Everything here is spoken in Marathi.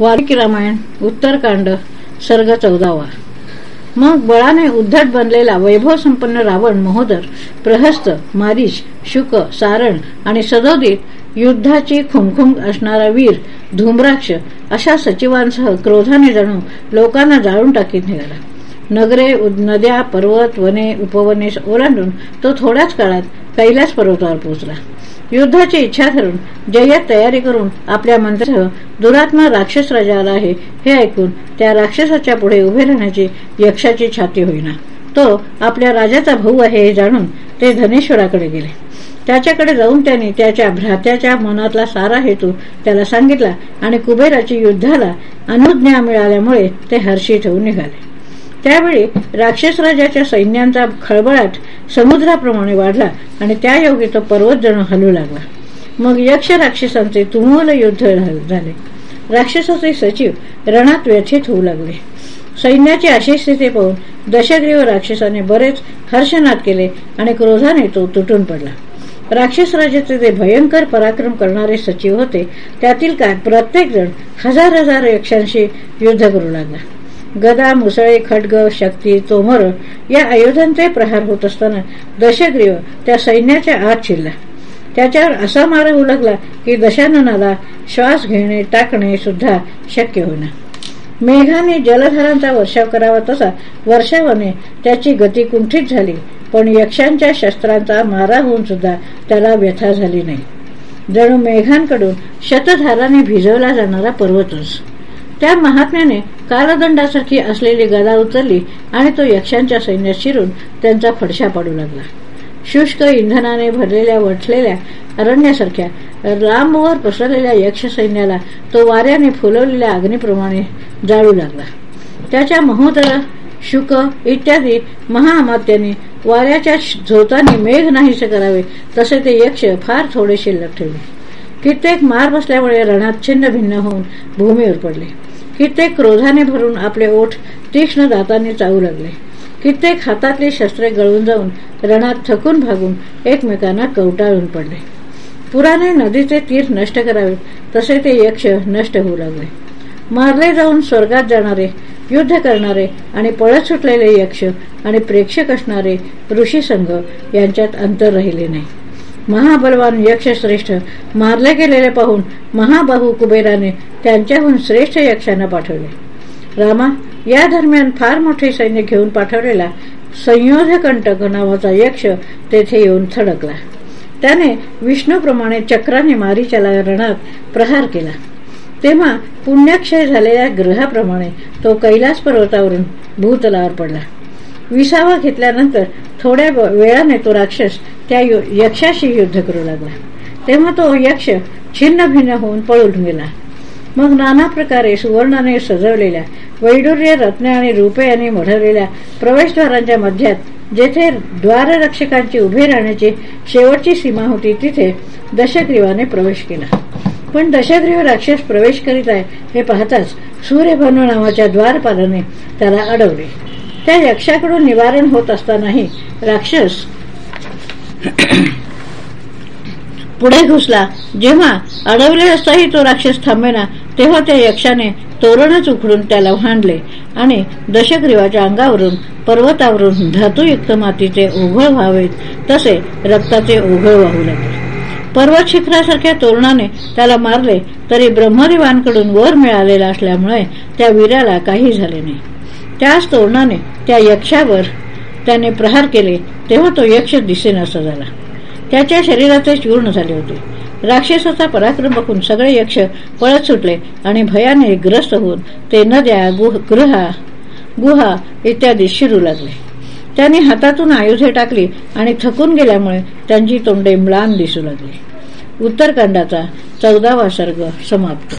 वाल्मिकी रामायण उत्तरकांड सर्ग चौदावा. मग बळाने उद्धट बनलेला वैभव संपन्न रावण महोदर प्रहस्त मारीच शुक सारण आणि सदोदित युद्धाची खुमखुम असणारा वीर धूम्राक्ष अशा सचिवांसह क्रोधाने जणू लोकांना जाळून टाकीत निघाला. नगरे नद्या पर्वत वने उपवने ओलांडून तो थोड्याच काळात कैलास पर्वतावर पोहोचला. युद्धाची इच्छा धरून जय्यत तयारी करून आपल्या मंत्र्यासह दुरात्मा राक्षस राजा आला आहे हे ऐकून त्या राक्षसाच्या पुढे उभे राहण्याची यक्षाची छाती होईना. तो आपल्या राजाचा भाऊ आहे हे जाणून ते धनेश्वराकडे गेले. त्याच्याकडे जाऊन त्यांनी त्याच्या भ्रात्याच्या मनातला सारा हेतू त्याला सांगितला आणि कुबेराची युद्धाला अनुज्ञा मिळाल्यामुळे ते हर्षी ठेवून निघाले. त्यावेळी राक्षस राजाच्या सैन्यांचा खळबळाट समुद्राप्रमाणे वाढला आणि त्या योगी तो पर्वत जण हलू लागला. मग यक्ष राक्षसांचे तुमूल युद्ध झाले राक्षसाचे सचिव रणात व्यथित होऊ लागले. सैन्याची अशी स्थिती पाहून दशग्रीव राक्षसाने बरेच हर्षनाद केले आणि क्रोधाने तो तुटून पडला. राक्षस राजाचे जे भयंकर पराक्रम करणारे सचिव होते त्यातील काय प्रत्येक जण हजार हजार यक्षांशी युद्ध करू लागला. गदा मुसळे खड्ग शक्ती तोमर या आयुधांचे प्रहार होत असताना दशग्रीव त्या सैन्याच्या आत शिरला. त्याच्यावर असा मार होऊ लागला की दशाननाला श्वास घेणे टाकणे सुद्धा शक्य होईना. मेघाने जलधारांचा वर्षाव करावा तसा वर्षावाने त्याची गती कुंठित झाली पण यक्षांच्या शस्त्रांचा मारा होऊन सुद्धा त्याला व्यथा झाली नाही. जणू मेघांकडून शतधाराने भिजवला जाणारा पर्वतच. त्या महात्म्याने कालदंडासारखी असलेली गदा उचलली आणि तो यक्षांच्या सैन्यात शिरून त्यांचा फडशा पडू लागला. शुष्क इंधनाने भरलेल्या वठलेल्या अरण्यासारख्या लांबवर पसरलेल्या यक्ष सैन्याला तो वाऱ्याने फुलवलेल्या अग्नीप्रमाणे जाळू लागला. त्याच्या महोदर शुक इत्यादी महाअमात्याने वाऱ्याच्या झोताने मेघ नाहीसे करावे तसे ते यक्ष फार थोडे शिल्लक ठेवले. कित्येक मार बसल्यामुळे रणात छिन्न भिन्न होऊन भूमीवर पडले. कित्येक क्रोधाने भरून आपले ओठ तीक्ष्ण दातांनी चावू लागले. कित्येक हातातली शस्त्रे गळून जाऊन रणात थकून भागून एकमेकांना कवटाळून पडले. पुराने नदीचे तीर नष्ट करावे तसे ते यक्ष नष्ट होऊ लागले. मारले जाऊन स्वर्गात जाणारे युद्ध करणारे आणि पळत सुटलेले यक्ष आणि प्रेक्षक असणारे ऋषी संघ यांच्यात अंतर राहिले नाही. महाबलवान यक्षश्रेष्ठ मारले गेलेले पाहून महाबाहू कुबेराने त्यांच्याहून श्रेष्ठ यक्षांना पाठवले. रामा या दरम्यान फार मोठे सैन्य घेऊन पाठवलेला संयोधकंटक नावाचा यक्ष तेथे येऊन थडकला. त्याने विष्णूप्रमाणे चक्राने मारीच्याला रणात प्रहार केला. तेव्हा पुण्यक्षय झालेल्या ग्रहाप्रमाणे तो कैलास पर्वतावरून भूतलावर पडला. विसावा घेतल्यानंतर थोड्या वेळाने तो राक्षस त्या यक्षाशी युद्ध करू लागला. तेव्हा तो यक्ष छिन्न भिन्न होऊन पळून गेला. मग नाना प्रकारे सुवर्णाने सजवलेल्या वैडूर्य रत्ने आणि रुपे यांनी मढवलेल्या प्रवेशद्वारांच्या मध्यात जेथे द्वाररक्षकांची उभे राहण्याची शेवटची सीमा होती तिथे दशग्रीवाने प्रवेश केला. पण दशग्रीव राक्षस प्रवेश करीत आहे हे पाहताच सूर्यभनु नावाच्या द्वारपालाने त्याला अडवले. त्या यक्षाकडून निवारण होत असतानाही राक्षस पुढे घुसला. जेव्हा अडवले असताही तो राक्षस थांबेना तेव्हा त्या यक्षाने तोरणच उखडून त्याला भांडले आणि दशग्रीवाच्या अंगावरून पर्वतावरून धातुयुक्त मातीचे ओघळ व्हावेत तसे रक्ताचे ओघळ वाहू लागले. पर्वत शिखरासारख्या तोरणाने त्याला मारले तरी ब्रह्मदेवांकडून वर मिळालेला असल्यामुळे त्या वीराला काही झाले नाही. त्याच तोरणाने त्या यक्षावर त्याने प्रहार केले तेव्हा तो यक्ष दिसेनासा झाला. त्याच्या शरीराचे चूर्ण झाले होते. राक्षसाचा पराक्रम बघून सगळे यक्ष पळत सुटले आणि भयाने ग्रस्त होऊन ते नद्या गृहा गुहा इत्यादी शिरू लागले. त्याने हातातून आयुधे टाकली आणि थकून गेल्यामुळे त्यांची तोंडे म्लान दिसू लागली. उत्तरकांडाचा चौदावा सर्ग समाप्त.